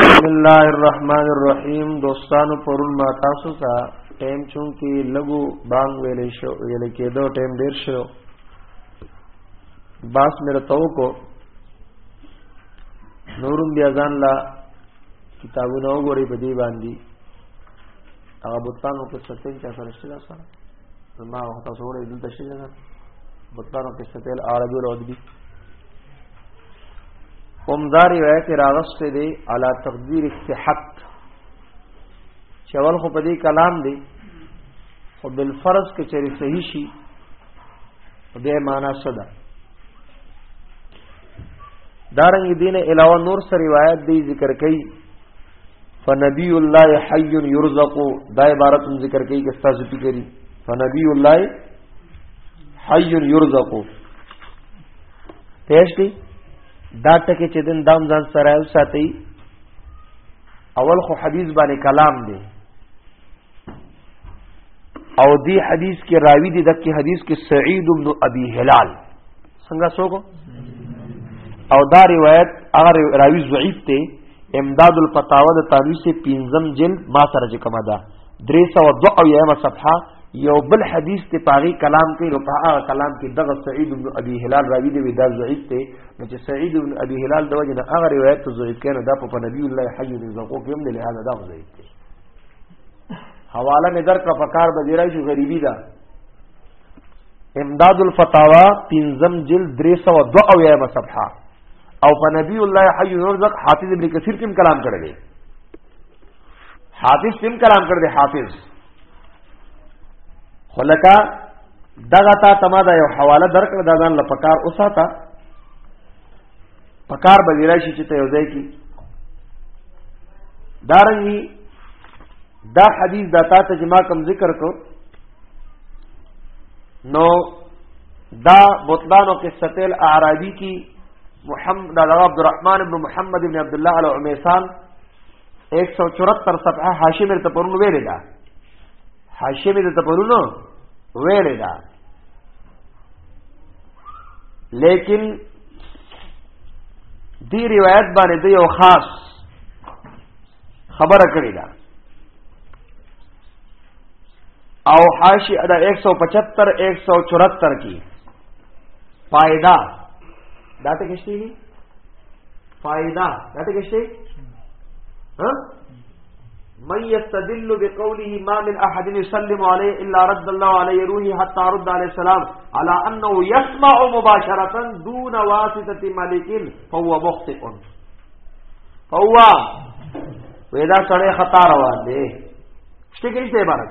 بسم الله الرحمن الرحیم دوستانو پرون ما تاسو ته ټیم چون کې لګو بانګ ویلې شو ویلې کېدو ټیم ډیر شو باس میرا تو کو نورم بیا ځان لا کتابونه وګوري په دې باندې هغه بوتانو کې ستین چا سره شته ما وخت تاسو وړي دلته شي نه بطلانو کې ستل عربي او عربي هم دا روایت راغسته دی علا تقدیر صحت چول خو په دې کلام دی خو بل فرض کې چری صحیح شي به معنا صدا دارنګ دین علاوه نور سره روایت دی ذکر کړي فنبی الله حی یرزق دا عبارت هم ذکر کوي چې تاسو پی کوي فنبی الله حی یرزق پېښ دی دا ټکه چې دن دام ځان سره او ساتي اول خو حدیث باندې کلام دی او دی حدیث کې راوی دی دغه حدیث کې سعید بن ابي هلال څنګه څوک او دا روایت هغه راوی ضعیف ته امداد الفتاوا د تاریخ سے پنځم جلد ما سره چې کومه ده 302 او یمه صفحه یو بل حدیث ته پاغي کلام کې نو پاغه کلام کې دغه سعید بن ابي هلال راوی دی دا ضعیف ته نو چې سعید بن ابي هلال د وجه نه هغه روایت ضعیف کړي دا په نبی الله حي ذو قوم دی لهدا دا ضعیف دی حواله مې درکړه په کار به دی راشي غریبي ده امداد الفتاوا پنځم جلد 302 او یمه صفحه او په نبی الله حی رزق حافظ ابن کثیر کوم کلام کړی دی حافظ کوم کلام کړی دی حافظ خلکا دغه تا تما دا یو حواله درکړه دا ځان لپاره اوساته پکار به دی راشي چې ته یو ځای کې دارنګي دا حدیث دا تا ته جما کم ذکر کو نو دا بطلان او قصه الاعرابی کی محمد دا عبد الرحمن ابن محمد ابن عبد الله العمیسان 174 صفحه حاشیه مرته پرون ویل دا حاشیه مې د تپرونو ویلې ده لیکن دی روایت باندې د یو خاص خبره کړې ده او حاشی ادا 175 174 کی فائدہ داته کشتی فائدہ داته کشتی ها من يستدل بقوله ما من احد يسلم عليه الا رد الله عليه روحي حتى رد عليه السلام على انه يسمع مباشره دون واسطه ملك فهو مخطئ فهو ودا سره خطا روان دي شته کې عبارت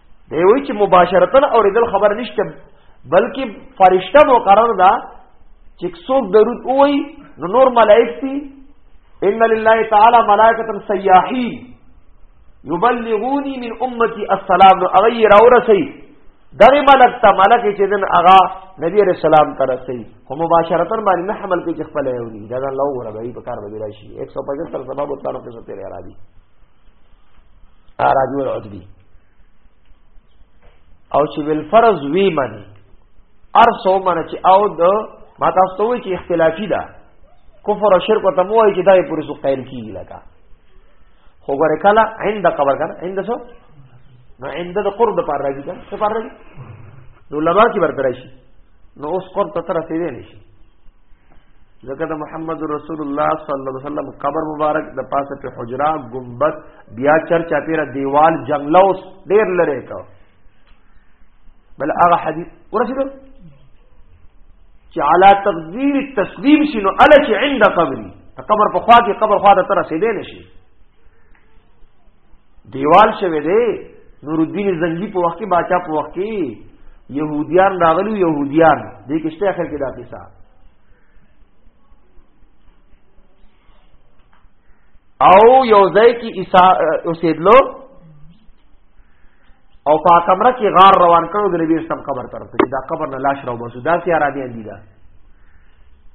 دی وی چې مباشرتن اوریدل خبر نشته بلکې فرشته مقرر ده چې څوک درود وای نو نور ملائک دي ان لله تعالی ملائکه سیاحین یبلغونی من امتی السلام نو اغی راورسی دغه ملک ته ملک چې دن اغا نبی علیہ السلام ته رسي خو مباشرتا باندې نه حمل کې خپل یونی دا الله ورغی په کار بدل شي 175 سبب او تعلق سره راځي اراجو العدبی او چې بل فرض وی منی ارسو منه چې او د ما تاسو ته وی چې اختلافي ده کفر او شرک ته مو وی چې دای پوری سو قائل کیږي لکه خو ګره کله عند قبر کنه عند سو نو عند د قرب پر راځي کنه څه پر راځي نو لبا کې برترشي نو اوس قرب ته تر رسیدې نشي ځکه د محمد رسول الله صلی الله علیه وسلم قبر مبارک د پاسه په حجره گنبد بیا چر چاپیره دیوال جنگلو ډیر لره کا بل هغه حدیث ورسېدو چې علا تقدیر تسلیم شنو الچ عند قبري قبر په خوا کې قبر خوا ته تر رسیدې نشي دیوال شوی دی نور الدین زنګي په وخت کې باچا په وخت کې يهوديان راغلو يهوديان دې کې شته اخر کې دا قصه او یو ځای کې اوسېدلو او په کمره کې غار روان کړو د نبی اسلام قبر طرف ته دا قبر نه لاش راو بسو دا سي عربي اندي دا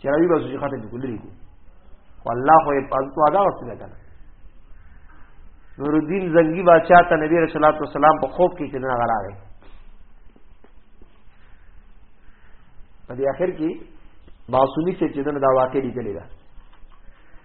چې راوي بسو چې خاطر کو لري کو والله خو په تو ادا وسته ده کنه نور الدین زنګي بادشاہ ته نبی رسول الله صلی الله علیه وسلم په خوب کې چې نه غراغی په دې اخر کې معصومی سے چې دا واقع لیکلی ده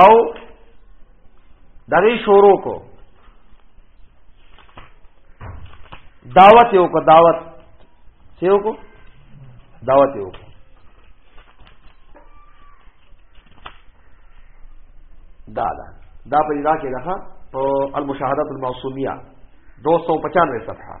او دغه شروع کو دعوت یو کو دعوت سیو کو دعوت یو کو دا دا دا په ادا کې ده المشاهدات الموصومیه 295 صفحه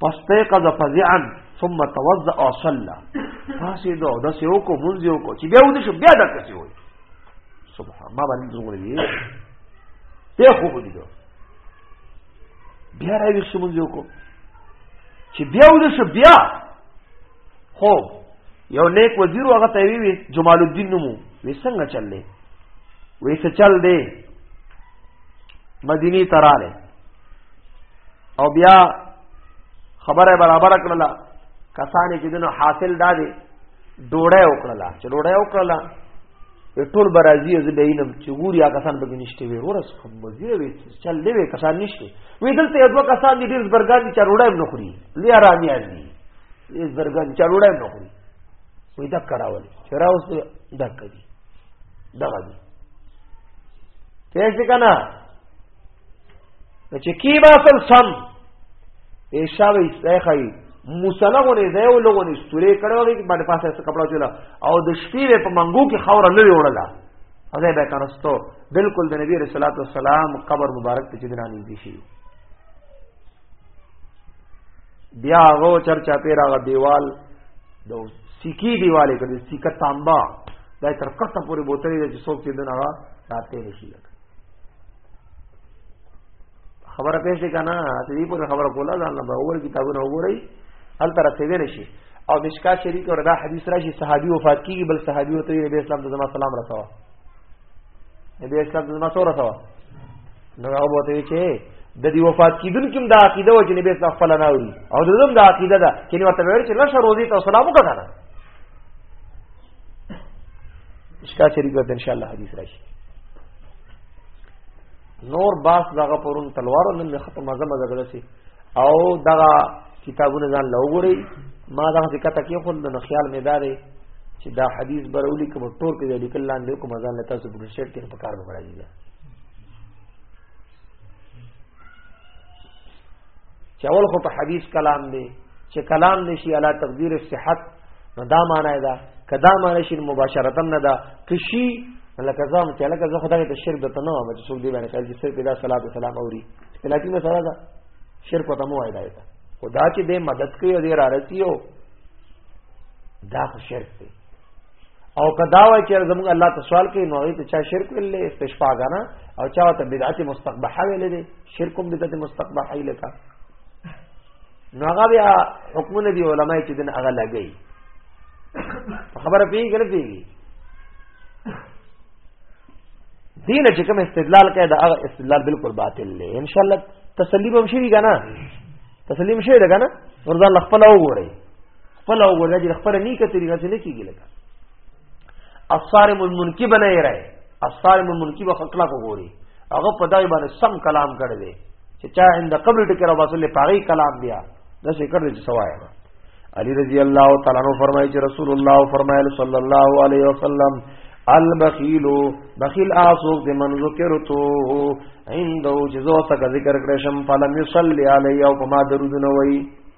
پسته قضا فزعا ثم توضا او صلى پاسې دا د سیو کو مونږ یو کو چې بیا ودی شو بیا دا کسي وای سبحان ما باندې زغوري دی ته خو ودی دا بیا راوي شو مونږ یو کو چې بیا ودی شو بیا خو یو نیک وزیر هغه ته وی جمال الدین نومو وی څنګه چللې وی څه چل دی مدینی تراله او بیا خبره برابر کړله کسانې چې دنو حاصل دادې ډوړې وکړله چې ډوړې وکړله ټول برازي از به اینم چې ګوري هغه کسان به نشته وي ورس خو مزیره وي چل دی وي کسان نشته وي دلته یو کسان دي ډیر برګان دي چې ډوړې نه خوري لیا رامي دي یې برګان چې ډوړې نه خوري وي دا کراول چې راوس دا کوي دا غوي پېښ کنا چې کی با سم سم ایشاوی استخای مسلغه نه دی او لغه استوره کړو کې باندې پاسه څه کپڑا چولا او د شپې په منګو کې خور نه وړلا او دا به کنستو بالکل د نبی رسول الله والسلام قبر مبارک ته چې دنا نږدې شي بیا غو چرچا پیرا غ دیوال د سکی دیواله کړي سکه تانبا دا تر کټه پورې بوتلې چې څوک چې دنا راته نشي لګ خبره پېښ دي کنه ته دې په خبره کوله ځان نه باور کتابونه وګورئ هل تر رسیدل شي او مشکا شریک اور دا حدیث راشي صحابي وفات کیږي بل صحابي وته نبی اسلام ته زما سلام رسوا نبی اسلام ته زما سو رسوا نو هغه وته چې د دې وفات کیدون کوم د عقیده او جنبه اسلام فلناوري او د دې د عقیده ده چې ورته ویل چې لشه روزي ته سلام وکړه اشکا شریف به ان شاء الله حدیث راشي نور باس دغه پرون تلوار نن ختم مزه مزه غلسي او دغه کتابونه ځان لوګوري ما دغه څه کته کې خو نن خیال مې داري چې دا حدیث برولي کوم ټول کې لیکل لاندې کوم ځان لته څه بلشت کې په کار به راځي چې اول خو په حدیث کلام دی چې کلام دی شي علا تقدیر صحت نو دا معنی ده کدا معنی شي مباشرتا نه ده کشي لکه زم چې لکه زه خدای ته شرک دته نه وم چې څوک دی باندې خل چې سر پیدا صلوات و سلام اوري الاتی نه سره ده شرک ته مو وایي دا خدا چې دې مدد کوي او دې رارسي او دا خو شرک دی او کدا وای چې زموږ الله ته سوال کوي نو هغه ته چا شرک ویلې استشفاع غنا او چا ته بدعت مستقبحه ویلې دي شرک هم بدعت مستقبحه یې لکه نو هغه بیا حکمونه دی علماء چې دین هغه لګي خبره پیږي نه پیږي دین چې کوم استدلال کوي دا هغه استدلال بالکل باطل دی ان شاء الله تسلیم هم شي کنه تسلیم شي دا کنه ورته خپل وګورئ خپل او ګورځي چې خپل نه کتري نه څه کیږي لکه اثار منکب نه یې راي اثار منکب خپل کو ګوري هغه په دای باندې سم کلام کړی دی چې چا اند قبر ټکی را وصل پاغي کلام بیا د څه کړی چې سوای علی رضی الله تعالی عنہ فرمایي چې رسول الله فرمایل صلی الله علیه وسلم البخیل بخیل آسوک دی من ذکرتو عندو جزو تک ذکر کرشم فلم یصلی علی او کما درود نوئی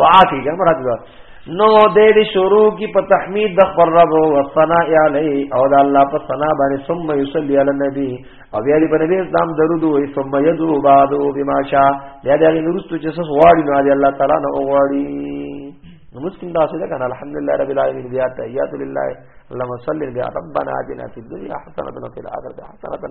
دعا کیږي مراد دعا نو دې دې شروع کی په تحمید د خبر رب او ثنا علی او د الله په ثنا باندې ثم یصلی علی النبی او بیا دې په نبی اسلام درود وې ثم یدعو بعد بما شاء بیا دې نورستو چې څه غواړي نو الله تعالی نو غواړي نو مسلم دا څه ده کنه الحمدلله رب العالمین بیا تحیات لله اللهم صل بیا ربنا آتنا فی الدنیا حسنه وفي الاخره حسنه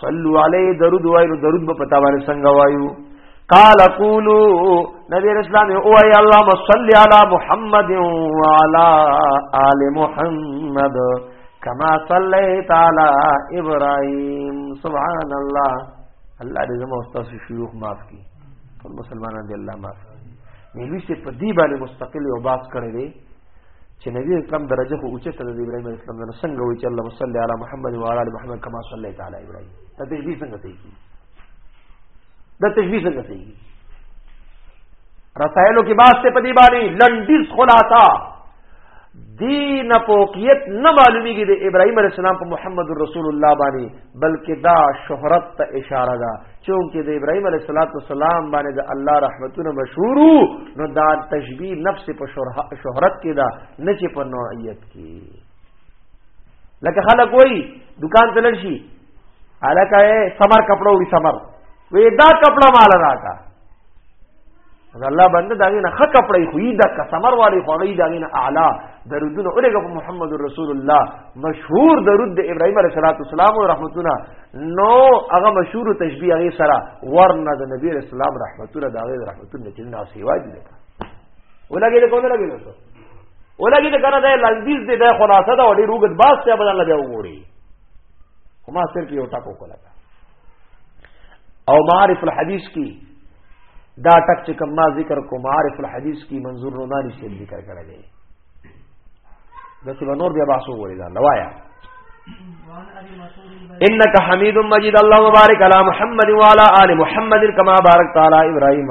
صلو علی درود وایو درود په پتا باندې څنګه وایو قال قولو نبی اسلام او ای اللهم صل علی محمد وعلى آل محمد کما صلیت علی ابراهیم سبحان الله الله دې زموږ استاد شيوخ معاف کړي ټول مسلمانان دې الله معاف کړي ملوی سے په دی باندې مستقل او باس کړی دی چې نبی اسلام درجه خو اوچته د ابراهيم عليه السلام نه څنګه وي چې الله صل علی محمد و علی محمد کما صلی تعالی ابراهيم دا تشبيه څنګه صحیح کی دا تشبيه څنګه صحیح کی رسائلو کې باز ته پدی باندې لنډیز خلاصہ دین پوکیت نه معلومیږي د ابراهيم عليه السلام په محمد رسول الله باندې بلکې دا شهرت ته اشاره ده چونکه د ابراهيم عليه السلام باندې د الله رحمتونه مشهور نو دا تشبيه نفس په شهرت کې ده نه چې په نوعیت کې لکه خلک وای دکان ته لړشي الکه سمر کپڑا وړي سمر وې دا کپڑا مال راکا دا الله بنده دا نه خ کپړې خو یې دا کسمر والی خو غي دا نه اعلی درودونه اورګه په محمد رسول الله مشهور درود د ابراهیم علیه السلام او رحمتونه نو هغه مشهور تشبیه هغه سره ورنه د نبی رسول الله رحمتونه دا غي رحمتونه چې نه سیوا دي لکه ولګې له کومه لګې نو ولګې ته کنه دا لنګیز دې دا خلاصه دا وړي روغت باس ته بدل لګیا وګوري خو ما سر کې یو ټاکو کوله او معارف الحدیث کی دا ټک چې کوم ما ذکر کو معارف الحدیث کی منظور نورانی سے ذکر کړی دی دا چې نور بیا باسو وړي دا لوایا انك حميد مجيد اللهم بارك على محمد وعلى ال محمد كما باركت على ابراهيم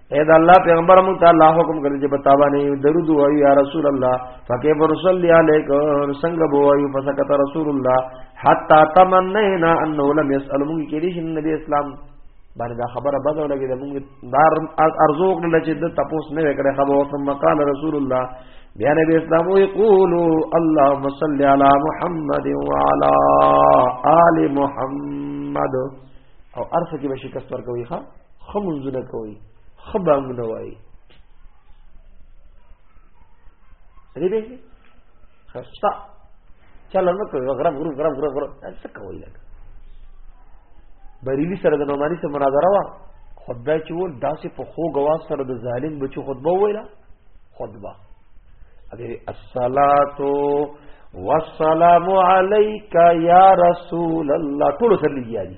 اے دا الله پیغمبر مون ته الله حکم کړی چې بتابا نه درود وایو یا رسول الله فکیف رسول علیک څنګه بو وایو فسکت رسول الله حتا تمنینا انه لم يسال مون کې دې نبی اسلام باندې دا خبره بدو لګي د مونږ دار ارزو کړل چې د تپوس نه وکړي خبر او ثم قال رسول الله بیا نبی اسلام وی قولو اللهم صل علی محمد وعلى آل محمد او ارث کې به شکست ورکوي ښا ښه منځونه کوي ښه بانګونه وایي دې به خستا چل نه کوي غرب غرب غرب غرب غرب څه کوي لګ بریلی سره د نومانی سره مناظره وا خدای چې ول داسې په خو غوا سره د ظالم بچو خطبه ویلا خطبه اگر الصلات والسلام علیک یا رسول الله ټول سره لګیالي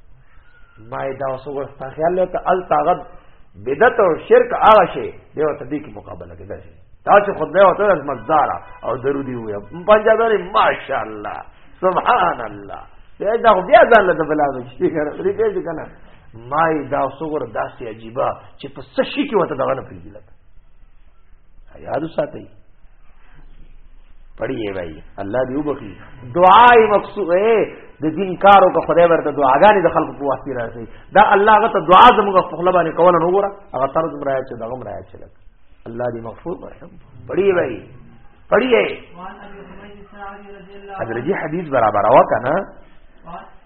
ما دا اوس ورستا خیال له ته التغد بدعت او شرک هغه شی دی او تدې کې مقابله کې درځي دا چې خدای او ته مزدار او درودي وي پنجابی ماشاءالله سبحان الله دا بیا ځان له بلا وشي کړه دې دې کنه ما دا اوس ور داسې عجیبه چې په سشي کې وته دغه نه پیږي یاد ساتي پڑھیے بھائی الله دې وبخي دعای مقصود اے د دین کارو که خدای ورته دعاګانې د خلکو په واسطه راځي دا الله هغه ته دعا زموږ په خپل باندې کول نه وره هغه طرز مرایا چې دغه مرایا چې لګ الله دې مغفور ورحم پڑھیے بھائی پڑھیے حضرت جی حدیث برابر ہوا کا نا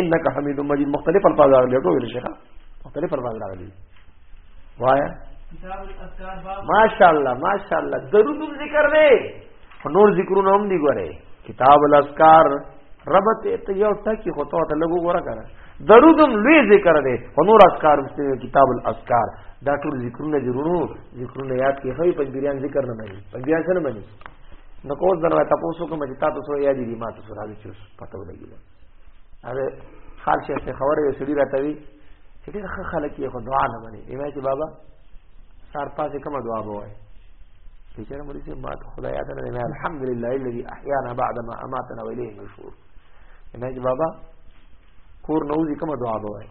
انك حميد مجيد مختلف الفاظ راغلي ټول شيخه مختلف الفاظ راغلي وایا ماشاءالله ماشاءالله درود ذکر دی نور ذکرونه هم دی ګوره کتاب الاسکار ربط ته یو ټکی خو ته ته لګو ګوره کنه درودم لوی ذکر دی خو نور اسکار مستوي کتاب الاسکار دا ټول ذکرونه ضرورو ذکرونه یاد کې هي پنځبيان ذکر نه مانی پنځبيان څه نه مانی نو کوز دروازه تاسو کوم چې تاسو یې یادې دي ما تاسو راځي چې پته ولګي هغه خال شیخ ته خبره یې سړي راته وی چې ډېر ښه خلک یې خو دعا نه مني ایمه چې بابا سار پاسې کومه دعا به وایي بیچاره مریض یې مات خدای یاد نه نه الحمدلله الذي احیانا بعد ما اماتنا والیه النشور ایمه چې بابا کور نوځي کومه دعا به وایي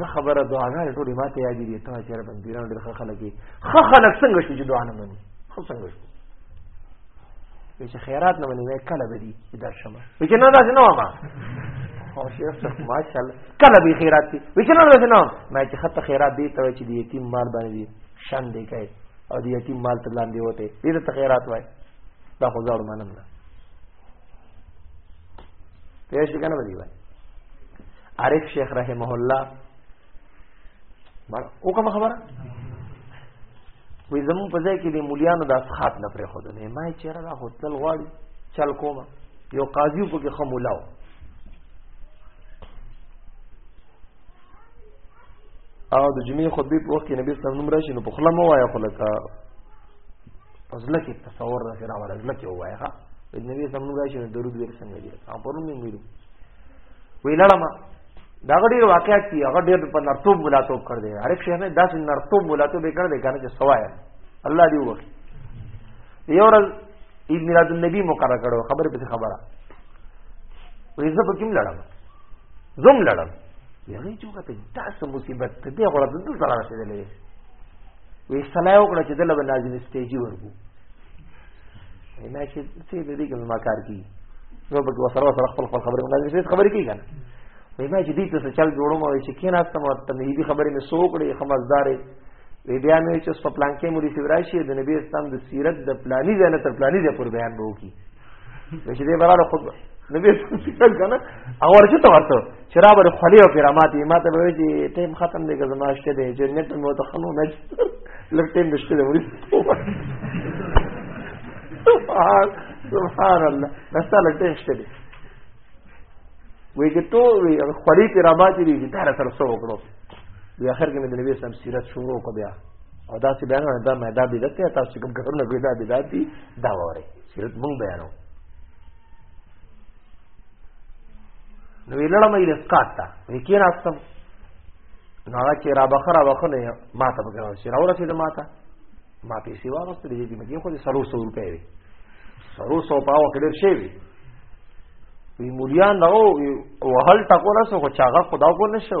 دا خبره دعاګانې ټولې ماته یادې دي ته چې رب پیران ډېر ښه خلک دي ښه خلک څنګه شو چې دعا نه مني خو څنګه شو چې خیرات نه مني وای کله به دي در شمه وای چې نه داسې نه وم او شیخ صاحب ماشاءالله کله به خیرات دي وای چې نه داسې نه وم ما چې خط خیرات دی ته چې د یتیم مال باندې شان دی کوي او د یتیم مال ته لاندې وته دې ته خیرات وای دا خو ځاړو منم نه پیش کنه بدی وای عارف شیخ رحمه الله او کوم خبره وې زمون په ځای کې د مولیانو د اصحاب نه پرې خود نه ما چیرې دا هوتل غواړي چل کوم یو قاضي په کې خمولاو او د جمعې خطبه په وخت کې نبی صلی الله علیه وسلم راشي نو په خله مو وایا خلک پزله کې تصور نه سره ولا زله کې وایي ها د نبی سم نو راشي درود ویل څنګه دي ام پرون مې ویلو وی لړم دا غډیر واقعیت دی هغه ډیر په نرتوب ملاتوب کړ دی هر شي نه داسې نرتوب ملاتوب کړ دی کنه چې سوایا الله دی وکړي یو ورځ عید میلاد النبی مقرره کړو خبره په خبره وې زه په کوم لړم زم لړم یعنی چې وخت داسې مصیبت ته دی غره د سره رسیدلې وې صلاح وکړه چې دله به ناظم استیجی ورکو نه چې څه دې دې کوم کار کی نو به وسره وسره خپل خپل خبره ناظم استیجی خبرې کوي کنه وې ما چې دې ته چل جوړو ما چې کینا تم ته مې دې خبرې مې سوکړې خمسدارې وی بیا مې چې په پلان کې مولوی سیوراشي د نبی اسلام د سیرت د پلاني ځای نه تر پلاني ځای پر بیان وو کی نو چې دې براله خود نو به څنګه کنه او ورته ته ورته چې را بر خلی او کرامات یې ماته به چې ټیم ختم دی که زما شته دی چې نت مو ته خلو نه لږ ټیم نشته دی ورې سبحان سبحان الله بس لږ ټیم شته دی وی چې تو وی خلی کرامات دې دار سره سو وکړو بیا اخر کې د نبی سم سیرت شروع کو بیا او دا چې بیان دا مې دا بدعت ته تاسو کوم کار نه کوي دا بدعت دي دا وره صرف مونږ بیانو نو ویلړم یې اسقاط تا وکینا استم نو هغه چې را بخره وخنه ما ته بګراو شي راوړه چې ما ته ما پیسې واغسته دې دې مګي خو دې سرو سو روپې وي سرو سو پاو کډیر شي وي وی مولیان دغه وهل ټکو رسو خو چاغه خدا کو نشو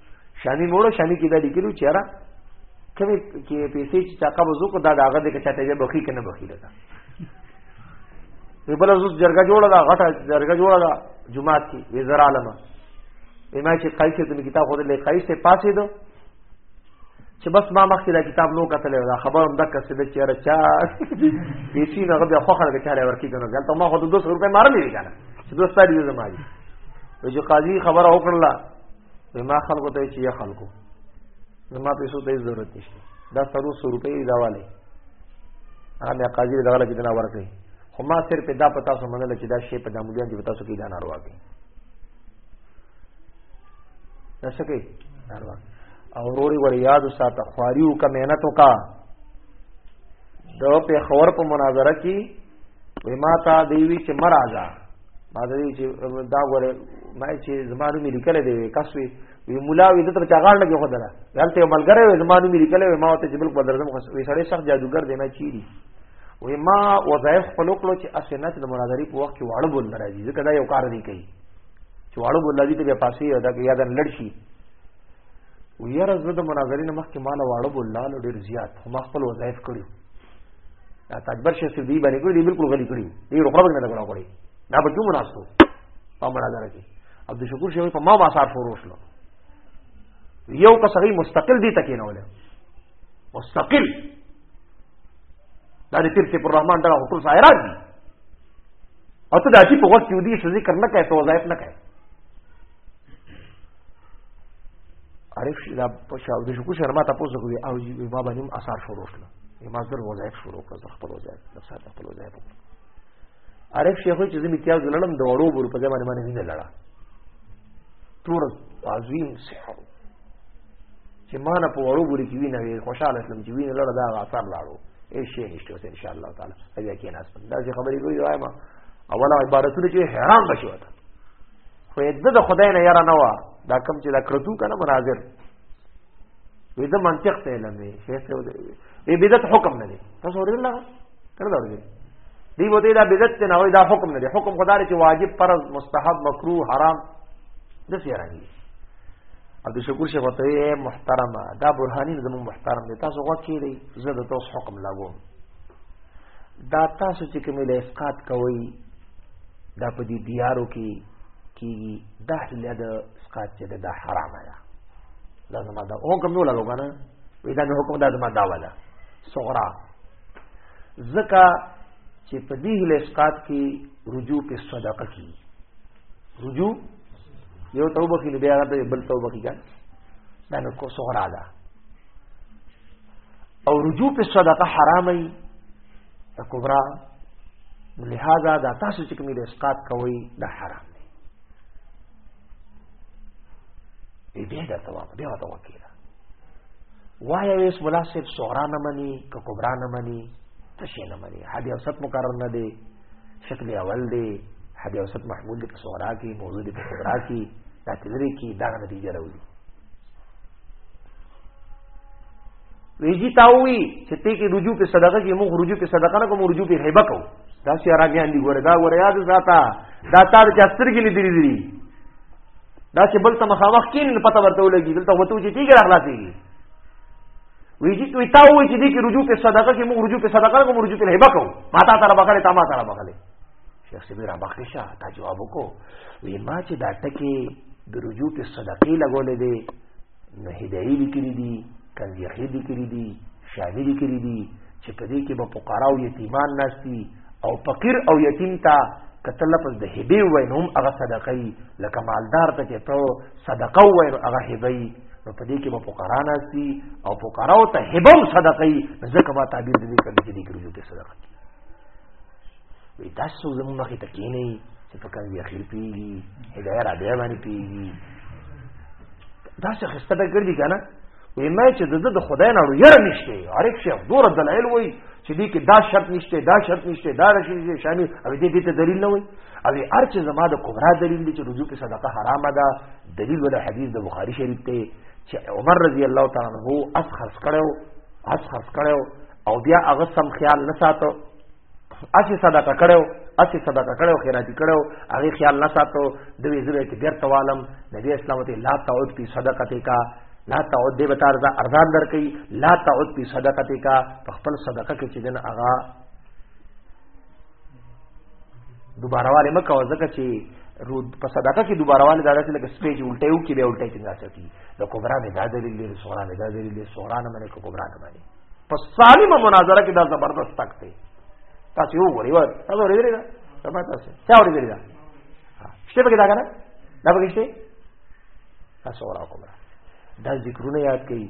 شامی موړو شامی کې دا لیکلو چې را کله کې پیسې چې چا قبض وکړ دا داغه د چاته به بخي کنه بخي لګا په بل زوس جرګه جوړه دا غټه جرګه جوړه دا جمعات کې وزر عالم ایمه چې قایص ته کتاب خو دې قایص ته پاسې دو چې بس ما مخکې دا کتاب نو کتل دا خبر هم دک څه د چیرې چا پیسې نه غوډه خو خلک چاله ورکی کنه ځل ما خو 200 روپے مارلې کنه چې دوستاری زمایي وجو قاضي خبره وکړه زما خلکو ته چې یا خلکو زما پیسو ته ضرورت نشته دا سرو سو روپۍ دا والي هغه مې قاضي دغه لګې نه ورکړي خو ما صرف دا پتا سو منل چې دا شی په دامودیان کې پتا سو کې دا ناروا کوي دا څه کوي ناروا او وروړي ور یاد ساته خواریو کا مهنتو کا د په خور په مناظره کې وې ما ته دی وی چې مرزا ما ته دی چې دا غره ما چې زمانو مې لیکل دی وی کس وی وی مولا وی دته چا غاړه کې خدای دلته ملګری وی زمانو مې لیکل وی ما ته چې بالکل درځم خو وی سړی سخت جادوګر دی نه چیری وی ما وظایف خپل کړو چې اسنه چې د مناظرې په وخت کې واړو بول راځي ځکه دا یو کار دی کوي چې واړو بول راځي ته بیا پاسې یو دا کې یادن لړ شي وی راز د مناظرې نه مخکې مال واړو بول لاله ډیر زیات هم خپل وظایف کړو دا تاجبر شیخ صرف دی باندې کړی دی بالکل غلی کړی دی روکړه باندې نه کړو کړی دا په کوم راستو په مناظره کې عبد الشکور شیخ په ما باثار شروع شلو یو کا صحیح مستقل دی تکې نه ولې مستقل دا دې پیر سیف الرحمن دا حکم سایران دي او ته د اچي په وخت کې ودی شو ذکر نه کوي تو وظایف نه کوي عارف شي دا په شاو د شکو شرما تاسو کوي او ما باندې اثر شروع شو ما زر وظایف شروع کړ زه خپل وظایف د ساده خپل وظایف عارف شیخ چې زمي تیاز لړم د وړو بور په ځای باندې باندې وینه لړا تور عظیم سحر چې ما نه په وړو بور کې وینه وی خوشاله شم چې وینه لړا دا اثر لاړو هیڅ شي نشته ان شاء الله تعالی بیا کې ناس دا چې خبرې کوي وایم اوله عبارتونه چې حیران بشي وته خو د د خدای نه یاره نه وه دا کم چې دا کړتو کنه مناظر وې د منطق ته علم دی شیخ ته وې بدعت حکم نه دی تاسو ورته لګا تر دا ورته دی وته دا بدعت نه وې دا حکم نه دی حکم خدای چې واجب فرض مستحب مکروه حرام د څه راځي عبد الشکور شیخ ته محترمه دا برهانی زموږ محترم دی تاسو غوښتل کیږي زه د تاسو حکم لاګوم دا تاسو چې کومه اسقات کوي دا په دې دیارو کې کیږي دا هله د سقاط چې دا حرام ده دا زما دا حکم نه لګو کنه وی دا حکم دا زما دا ولا صغرا زکا چې په دې هله سقاط کې رجوع په صدقه کې رجوع یو توبه کې بیا غته بل توبه کې کنه دا نو کو صغرا ده او رجوع په صدقه حرامه دا کبرا لہذا دا تاسو چې کومې د اسقاط کوي دا حرام دی ای به دا تواب دی وته وکیل وای اوس مولا صاحب صغرا نه مني که کبرا نه مني تشه نه مني حدی اوسط مقرر نه دی شکل اول دی حدی اوسط محمول دی په صغرا کې موضوع دی په کبرا کې دا تلری کې دا نتیجه راوړي ویجی تاوی چې ته کې رجوع په صدقه کې موږ رجوع په صدقه نه کوم رجوع په هبه کوو دا چې راګیان دی ګوره دا ګوره یاد ساته دا تار چې سترګې لیدې دي دا چې بل ته مخامخ کین نه پته ورته ولګي دلته وته چې تیګ راغلاسي ویجی وی تاوی چې دې کې رجوع په صدقه کې موږ رجوع په صدقه نه کوم رجوع په هبه کوو ما تا تعالی بخاله تا ما تعالی بخاله شیخ سیبی را بخاله شاه تا جواب وکړو وی ما چې دا ټکی د رجوع په صدقې لګولې دي نهیدایي لیکلي دي کنزیخي لیکلي دي شاهي لیکلي دي چې په دې کې به فقرا او یتیمان ناشتي او فقیر او یتیم ته کته لفظ د هبه وای نو هم هغه صدقه لکه مالدار ته چې ته صدقه وای نو هغه هبه نو په دې کې به فقرا ناشتي او فقرا ته هبه صدقه ځکه ما تعبیر دې کړی چې دې کړو کې صدقه وی تاسو زموږ مخې ته کینې چې په کوم ځای خیر پیږي هدايه را دی باندې پیږي تاسو خسته به ګرځي کنه وی ما چې د خدای نه یره نشته عارف شیخ دور دلایل وای چې دې کې دا شرط نشته دا شرط نشته دا رشي دې شامل او دې دې ته دلیل نه وای او هر چې زما د کبرا دلیل دی چې رجوع په صدقه حرام ده دلیل ولا حدیث د بخاری شریف ته چې عمر رضی الله تعالی عنہ اس خرڅ کړو اس خرڅ کړو او بیا هغه سم خیال نه ساتو اسی صدقه کړو اسی صدقه کړو خیرات کړو هغه خیال نه ساتو د وی زوی ته بیرته والم نبی اسلام ته لا تعود فی صدقته کا لا تعود دی بتا رضا اردان درکې لا تعود فی صدقته کا په خپل صدقه کې چې دن اغا دوباره والے مکه ځکه چې رود په صدقه کې دوباره والي دا چې لکه سپېج الټه یو کې به الټه کې نه سکی د کوبرا نه دا دلیل دی سورا نه دا دلیل دی سورا نه منې کوبرا نه منې په سالمه مناظره کې دا زبردست تک دی تاسو یو غوړی وای تاسو ورېدلی دا سبا تاسو چا ورېدلی دا شته پکې دا کنه دا پکې شته تاسو ورا کوم دا ذکرونه یاد کړئ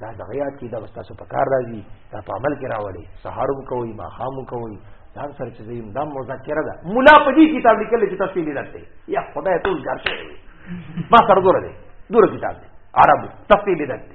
دا دغه یاد کړئ دا تاسو په کار راځي دا په عمل کې راوړي سحر هم کوي ماښام هم کوي دا سره چې زم دا مذاکره ده مولا په دې کتاب لیکل چې تاسو یې درته یا خدای ته ګرځي ما سره دور دی دور کتاب دی عربي تفصیل درته